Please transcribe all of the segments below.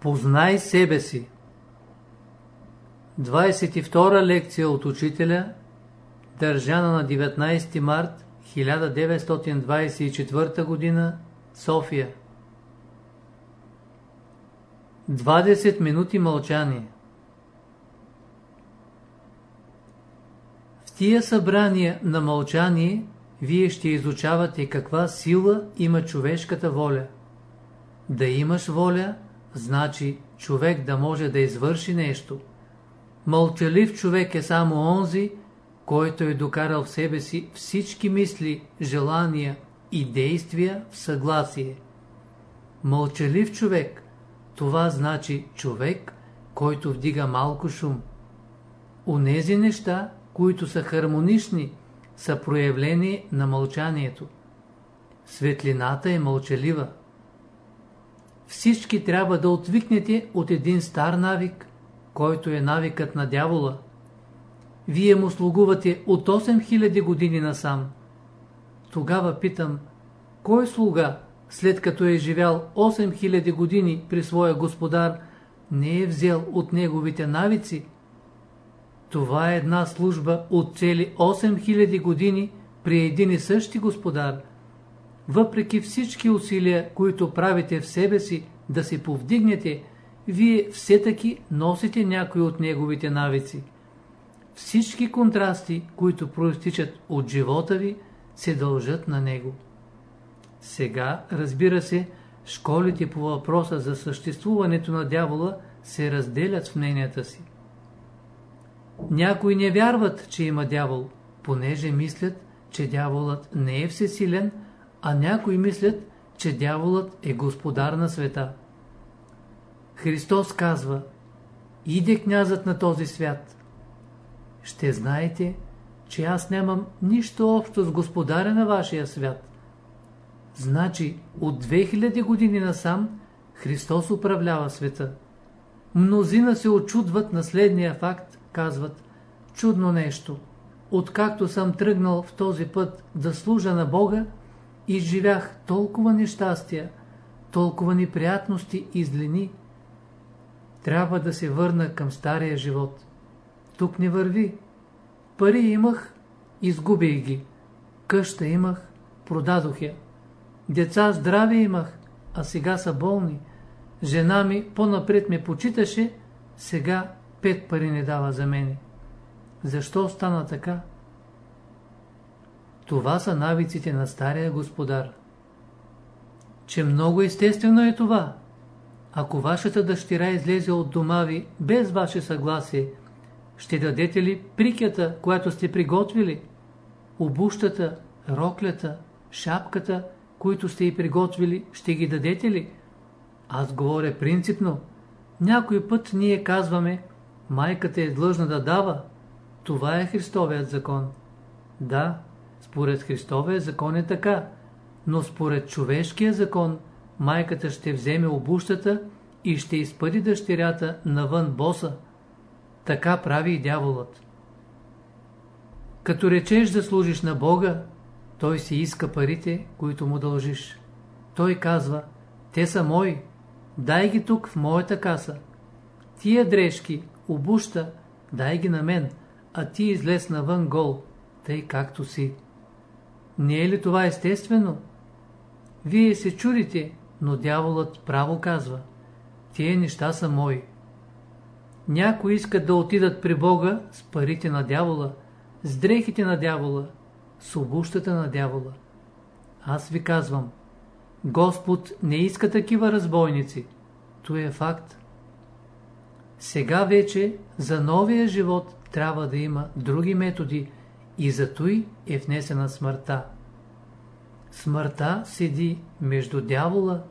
Познай себе си. 22 лекция от учителя, държана на 19 март 1924 г. София. 20 минути мълчание. В тия събрания на мълчание вие ще изучавате каква сила има човешката воля. Да имаш воля, значи човек да може да извърши нещо. Мълчалив човек е само онзи, който е докарал в себе си всички мисли, желания и действия в съгласие. Мълчалив човек, това значи човек, който вдига малко шум. Онези неща, които са хармонични, са проявление на мълчанието. Светлината е мълчалива. Всички трябва да отвикнете от един стар навик, който е навикът на дявола. Вие му слугувате от 8000 години насам. Тогава питам, кой слуга, след като е живял 8000 години при своя господар, не е взел от неговите навици? Това е една служба от цели 8000 години при един и същи господар. Въпреки всички усилия, които правите в себе си да се повдигнете, вие все таки носите някои от неговите навици. Всички контрасти, които проистичат от живота ви, се дължат на него. Сега, разбира се, школите по въпроса за съществуването на дявола се разделят в мненията си. Някои не вярват, че има дявол, понеже мислят, че дяволът не е всесилен, а някои мислят, че дяволът е господар на света. Христос казва, иде князът на този свят. Ще знаете, че аз нямам нищо общо с господаря на вашия свят. Значи, от 2000 години насам Христос управлява света. Мнозина се очудват на следния факт, казват, чудно нещо. Откакто съм тръгнал в този път да служа на Бога, изживях толкова нещастия, толкова неприятности и злини. Трябва да се върна към стария живот. Тук не върви. Пари имах, изгубих ги. Къща имах, продадох я. Деца здрави имах, а сега са болни. Жена ми по-напред ме почиташе, сега пет пари не дава за мене. Защо стана така? Това са навиците на стария господар. Че много естествено е това. Ако вашата дъщеря излезе от дома ви без ваше съгласие, ще дадете ли прикята, която сте приготвили? Обущата, роклята, шапката, които сте и приготвили, ще ги дадете ли? Аз говоря принципно. Някой път ние казваме, майката е длъжна да дава. Това е Христовият закон. Да, според Христовия закон е така, но според човешкия закон майката ще вземе обущата и ще изпъди дъщерята навън боса. Така прави и дяволът. Като речеш да служиш на Бога, той си иска парите, които му дължиш. Той казва, те са мои, дай ги тук в моята каса. Тия дрежки, обуща, дай ги на мен, а ти излез навън гол, тъй както си. Не е ли това естествено? Вие се чудите, но дяволът право казва. Тие неща са мои. Някои искат да отидат при Бога с парите на дявола, с дрехите на дявола, с обущата на дявола. Аз ви казвам, Господ не иска такива разбойници. То е факт. Сега вече за новия живот трябва да има други методи и за той е внесена смъртта. Смъртта седи между дявола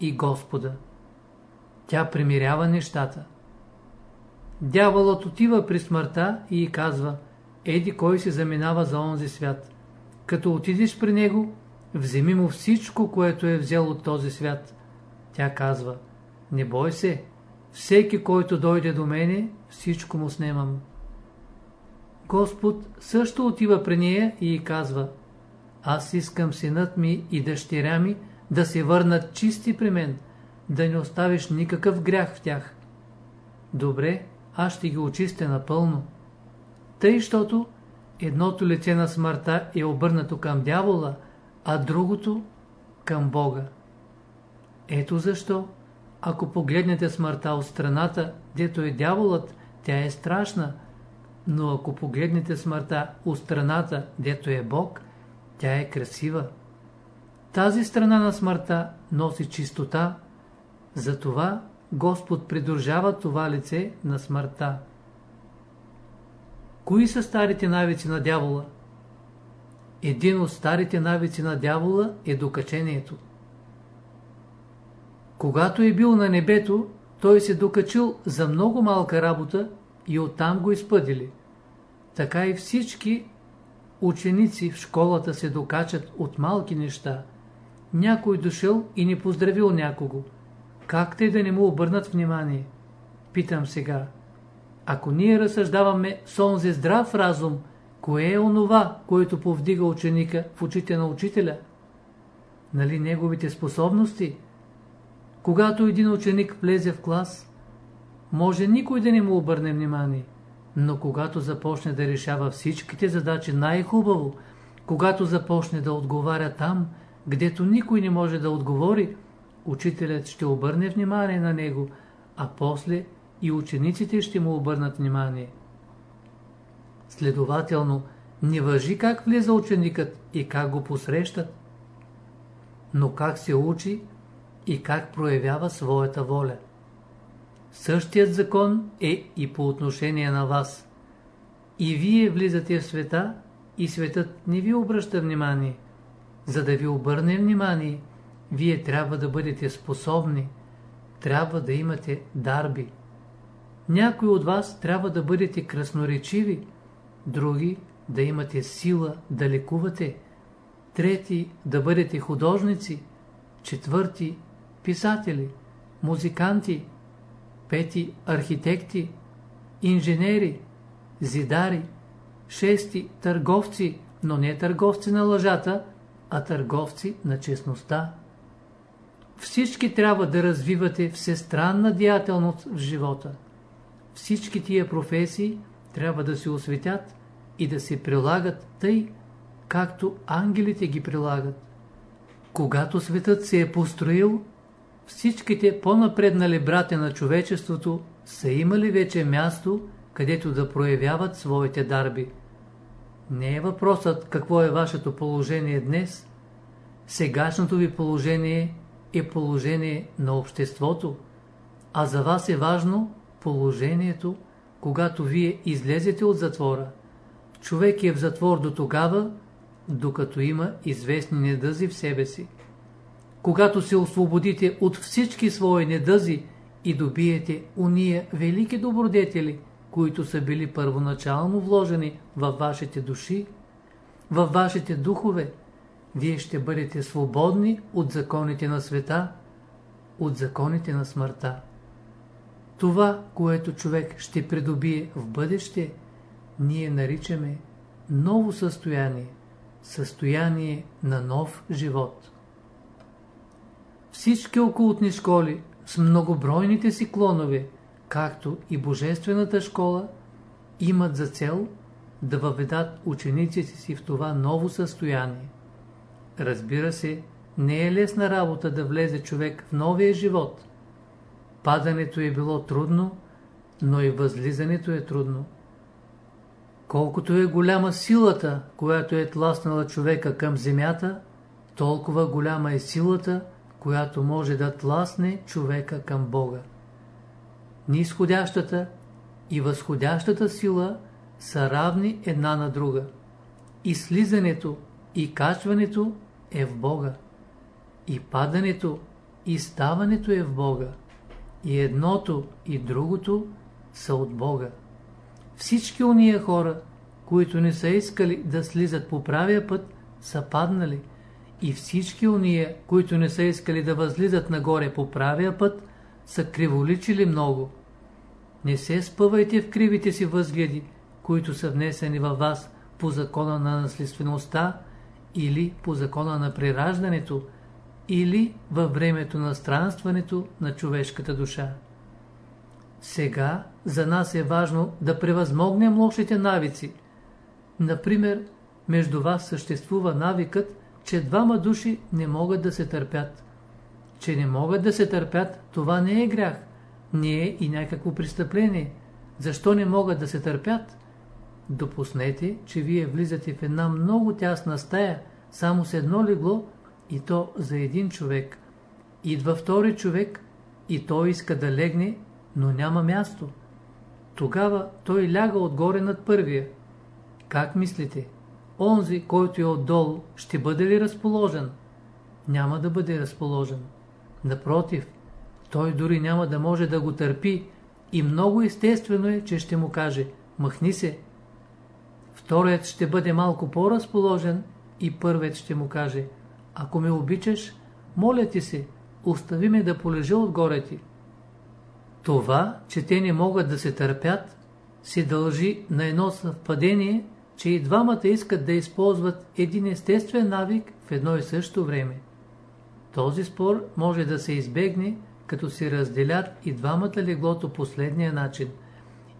и Господа. Тя примирява нещата. Дяволът отива при смъртта и казва, еди кой се заминава за онзи свят. Като отидеш при него, вземи му всичко, което е взел от този свят. Тя казва, не бой се, всеки, който дойде до мене, всичко му снемам. Господ също отива при нея и казва, аз искам синът ми и дъщеря ми да се върнат чисти при мен, да не оставиш никакъв грях в тях. Добре, аз ще ги очистя напълно. Тъй, щото едното лице на смъртта е обърнато към дявола, а другото към Бога. Ето защо, ако погледнете смъртта от страната, дето е дяволът, тя е страшна, но ако погледнете смъртта от страната, дето е Бог, тя е красива. Тази страна на смъртта носи чистота, затова Господ придружава това лице на смъртта. Кои са старите навици на дявола? Един от старите навици на дявола е докачението. Когато е бил на небето, той се докачил за много малка работа и оттам го изпъдили. Така и всички ученици в школата се докачат от малки неща. Някой дошъл и не поздравил някого. Как те да не му обърнат внимание? Питам сега. Ако ние разсъждаваме с онзи здрав разум, кое е онова, което повдига ученика в очите на учителя? Нали неговите способности? Когато един ученик влезе в клас, може никой да не му обърне внимание. Но когато започне да решава всичките задачи най-хубаво, когато започне да отговаря там, гдето никой не може да отговори, учителят ще обърне внимание на него, а после и учениците ще му обърнат внимание. Следователно, не въжи как влиза ученикът и как го посрещат, но как се учи и как проявява своята воля. Същият закон е и по отношение на вас. И вие влизате в света, и светът не ви обръща внимание. За да ви обърне внимание, вие трябва да бъдете способни, трябва да имате дарби. Някои от вас трябва да бъдете красноречиви, други да имате сила да лекувате, трети да бъдете художници, четвърти писатели, музиканти, пети архитекти, инженери, зидари, шести търговци, но не търговци на лъжата, а търговци на честността. Всички трябва да развивате всестранна деятелност в живота. Всички тия професии трябва да се осветят и да се прилагат тъй, както ангелите ги прилагат. Когато светът се е построил, всичките по-напреднали братя на човечеството са имали вече място, където да проявяват своите дарби. Не е въпросът какво е вашето положение днес. Сегашното ви положение е положение на обществото, а за вас е важно положението, когато вие излезете от затвора. Човек е в затвор до тогава, докато има известни недъзи в себе си когато се освободите от всички свои недъзи и добиете уния велики добродетели, които са били първоначално вложени във вашите души, във вашите духове, вие ще бъдете свободни от законите на света, от законите на смъртта. Това, което човек ще придобие в бъдеще, ние наричаме ново състояние, състояние на нов живот. Всички окултни школи с многобройните си клонове, както и Божествената школа, имат за цел да въведат учениците си в това ново състояние. Разбира се, не е лесна работа да влезе човек в новия живот. Падането е било трудно, но и възлизането е трудно. Колкото е голяма силата, която е тласнала човека към земята, толкова голяма е силата, която може да тласне човека към Бога. Нисходящата и възходящата сила са равни една на друга. И слизането и качването е в Бога. И падането и ставането е в Бога. И едното и другото са от Бога. Всички уния хора, които не са искали да слизат по правия път, са паднали – и всички уния, които не са искали да възлизат нагоре по правия път, са криволичили много. Не се спъвайте в кривите си възгледи, които са внесени във вас по закона на наследствеността или по закона на прираждането, или във времето на странстването на човешката душа. Сега за нас е важно да превъзмогнем лошите навици. Например, между вас съществува навикът, че двама души не могат да се търпят. Че не могат да се търпят, това не е грях, не е и някакво престъпление. Защо не могат да се търпят? Допуснете, че вие влизате в една много тясна стая, само с едно легло, и то за един човек. Идва втори човек и той иска да легне, но няма място. Тогава той ляга отгоре над първия. Как мислите? Онзи, който е отдолу, ще бъде ли разположен? Няма да бъде разположен. Напротив, той дори няма да може да го търпи и много естествено е, че ще му каже «Махни се». Вторият ще бъде малко по-разположен и първият ще му каже «Ако ме обичаш, моля ти се, остави ме да полежа отгоре ти». Това, че те не могат да се търпят, се дължи на едно съвпадение, че и двамата искат да използват един естествен навик в едно и също време. Този спор може да се избегне, като се разделят и двамата леглото последния начин.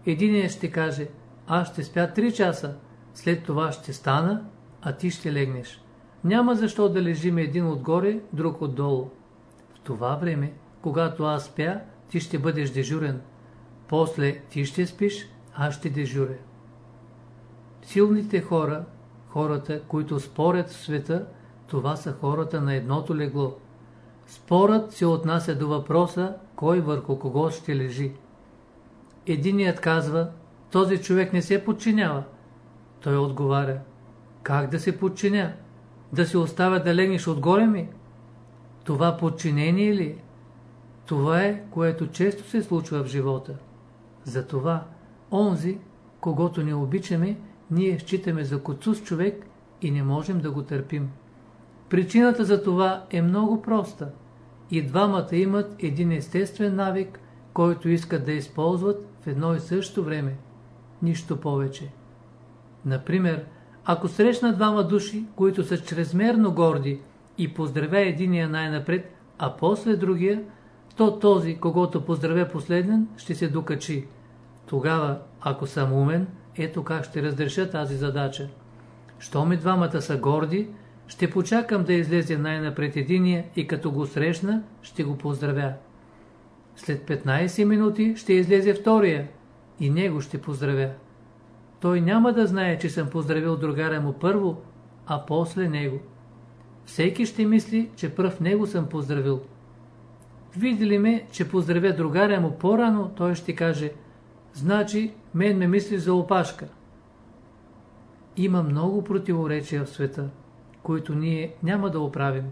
Единият ще каже, аз ще спя 3 часа, след това ще стана, а ти ще легнеш. Няма защо да лежим един отгоре, друг отдолу. В това време, когато аз спя, ти ще бъдеш дежурен. После ти ще спиш, аз ще дежуря. Силните хора, хората, които спорят в света, това са хората на едното легло. Спорът се отнася до въпроса, кой върху кого ще лежи. Единият казва, този човек не се подчинява. Той отговаря, как да се подчиня? Да се оставя да легнеш отгоре ми? Това подчинение ли? Това е, което често се случва в живота. Затова, онзи, когато не обичаме, ние считаме за коцус човек и не можем да го търпим. Причината за това е много проста. И двамата имат един естествен навик, който искат да използват в едно и също време. Нищо повече. Например, ако срещна двама души, които са чрезмерно горди и поздравя единия най-напред, а после другия, то този, когато поздравя последен, ще се докачи. Тогава, ако съм умен, ето как ще разреша тази задача. Щом и двамата са горди, ще почакам да излезе най-напред единия и като го срещна, ще го поздравя. След 15 минути ще излезе втория и него ще поздравя. Той няма да знае, че съм поздравил другаря му първо, а после него. Всеки ще мисли, че пръв него съм поздравил. Видели ме, че поздравя другаря му по-рано, той ще каже, значи мен ме мисли за опашка. Има много противоречия в света, които ние няма да оправим.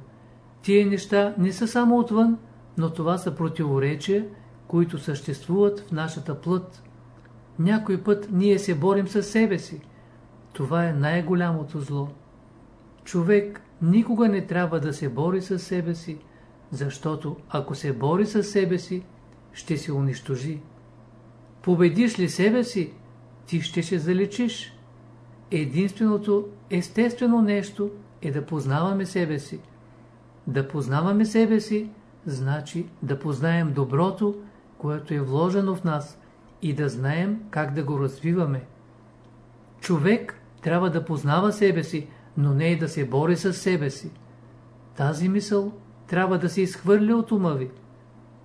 Тие неща не са само отвън, но това са противоречия, които съществуват в нашата плът. Някой път ние се борим със себе си. Това е най-голямото зло. Човек никога не трябва да се бори със себе си, защото ако се бори със себе си, ще се унищожи. Победиш ли себе си, ти ще се заличиш. Единственото естествено нещо е да познаваме себе си. Да познаваме себе си, значи да познаем доброто, което е вложено в нас и да знаем как да го развиваме. Човек трябва да познава себе си, но не и да се бори с себе си. Тази мисъл трябва да се изхвърли от ума ви.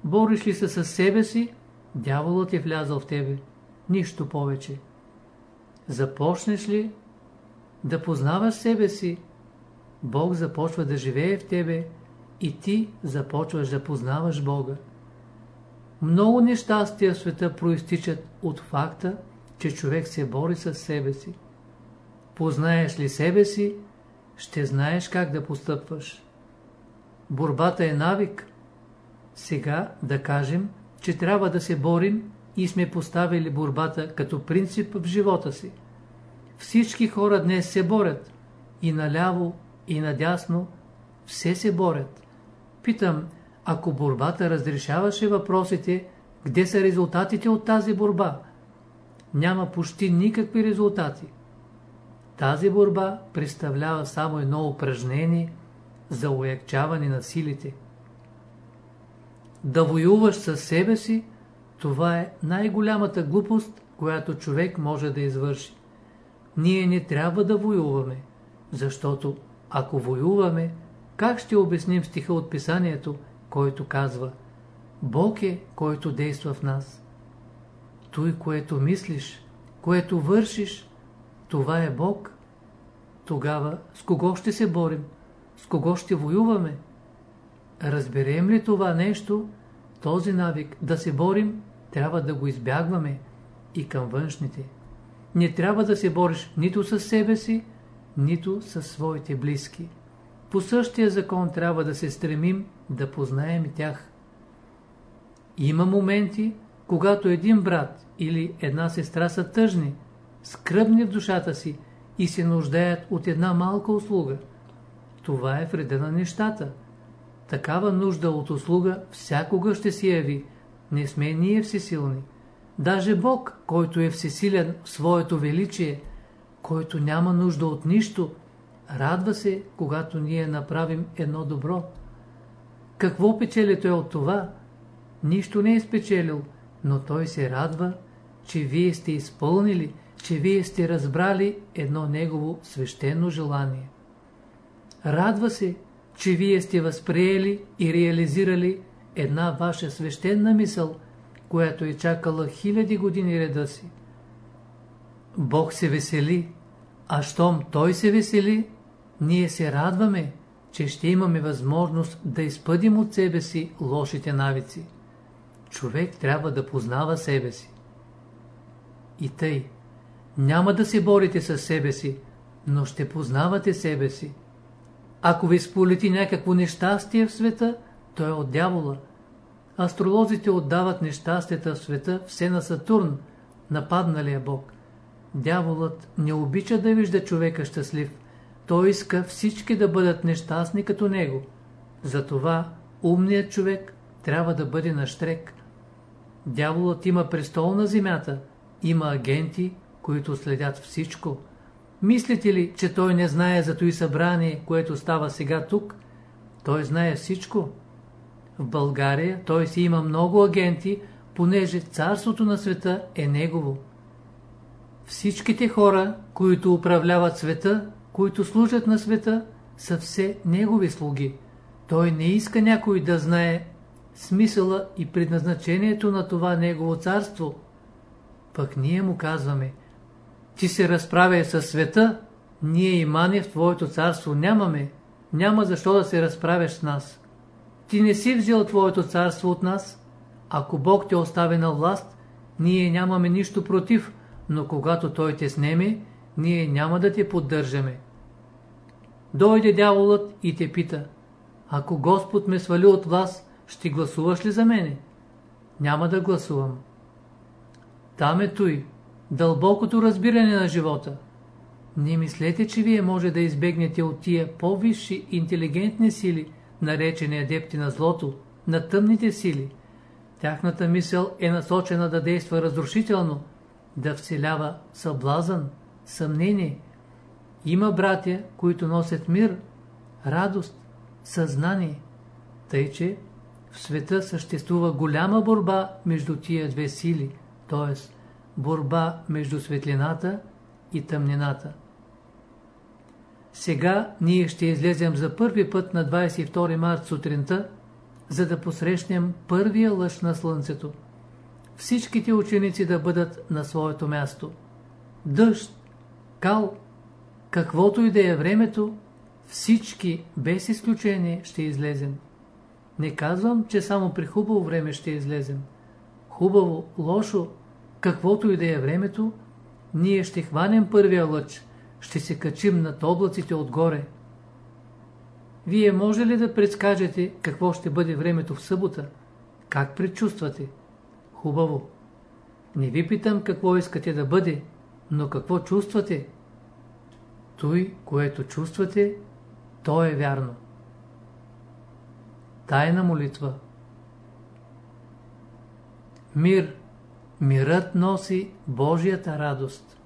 Бориш ли се с себе си, дяволът е влязъл в тебе. Нищо повече. Започнеш ли да познаваш себе си, Бог започва да живее в тебе и ти започваш да познаваш Бога. Много нещастия в света проистичат от факта, че човек се бори с себе си. Познаеш ли себе си, ще знаеш как да постъпваш. Борбата е навик. Сега да кажем, че трябва да се борим и сме поставили борбата като принцип в живота си. Всички хора днес се борят. И наляво, и надясно. Все се борят. Питам, ако борбата разрешаваше въпросите, къде са резултатите от тази борба? Няма почти никакви резултати. Тази борба представлява само едно упражнение, за уякчаване на силите. Да воюваш със себе си, това е най-голямата глупост, която човек може да извърши. Ние не трябва да воюваме, защото ако воюваме, как ще обясним стиха от писанието, който казва Бог е, който действа в нас. Той, което мислиш, което вършиш, това е Бог. Тогава с кого ще се борим? С кого ще воюваме? Разберем ли това нещо, този навик да се борим, трябва да го избягваме и към външните. Не трябва да се бориш нито с себе си, нито с своите близки. По същия закон трябва да се стремим да познаем тях. Има моменти, когато един брат или една сестра са тъжни, скръбни в душата си и се нуждаят от една малка услуга. Това е вреда на нещата. Такава нужда от услуга всякога ще се яви. Не сме ние всесилни. Даже Бог, който е всесилен в своето величие, който няма нужда от нищо, радва се, когато ние направим едно добро. Какво печели той от това? Нищо не е спечелил, но той се радва, че вие сте изпълнили, че вие сте разбрали едно негово свещено желание. Радва се, че вие сте възприели и реализирали една ваша свещена мисъл, която е чакала хиляди години реда си. Бог се весели, а щом Той се весели, ние се радваме, че ще имаме възможност да изпъдим от себе си лошите навици. Човек трябва да познава себе си. И тъй, няма да се борите с себе си, но ще познавате себе си. Ако ви сполети някакво нещастие в света, то е от дявола. Астролозите отдават нещастията в света все на Сатурн, нападналия Бог. Дяволът не обича да вижда човека щастлив. Той иска всички да бъдат нещастни като него. Затова умният човек трябва да бъде на штрек. Дяволът има престол на земята, има агенти, които следят всичко. Мислите ли, че той не знае за той събрание, което става сега тук? Той знае всичко. В България той си има много агенти, понеже царството на света е негово. Всичките хора, които управляват света, които служат на света, са все негови слуги. Той не иска някой да знае смисъла и предназначението на това негово царство. Пък ние му казваме, ти се разправяй със света, ние имане в твоето царство нямаме, няма защо да се разправяш с нас. Ти не си взел твоето царство от нас, ако Бог те остави на власт, ние нямаме нищо против, но когато Той те снеме, ние няма да те поддържаме. Дойде дяволът и те пита, ако Господ ме свали от вас, ще гласуваш ли за мене? Няма да гласувам. Там е той, дълбокото разбиране на живота. Не мислете, че вие може да избегнете от тия по-висши интелигентни сили, наречени адепти на злото, на тъмните сили. Тяхната мисъл е насочена да действа разрушително, да вселява съблазън, съмнение. Има братя, които носят мир, радост, съзнание. Тъй, че в света съществува голяма борба между тия две сили, т.е. борба между светлината и тъмнината. Сега ние ще излезем за първи път на 22 март сутринта, за да посрещнем първия лъж на Слънцето. Всичките ученици да бъдат на своето място. Дъжд, кал, каквото и да е времето, всички без изключение ще излезем. Не казвам, че само при хубаво време ще излезем. Хубаво, лошо, каквото и да е времето, ние ще хванем първия лъч, ще се качим над облаците отгоре. Вие може ли да предскажете какво ще бъде времето в събота? Как предчувствате? Хубаво. Не ви питам какво искате да бъде, но какво чувствате? Той, което чувствате, то е вярно. Тайна молитва Мир. Мирът носи Божията радост.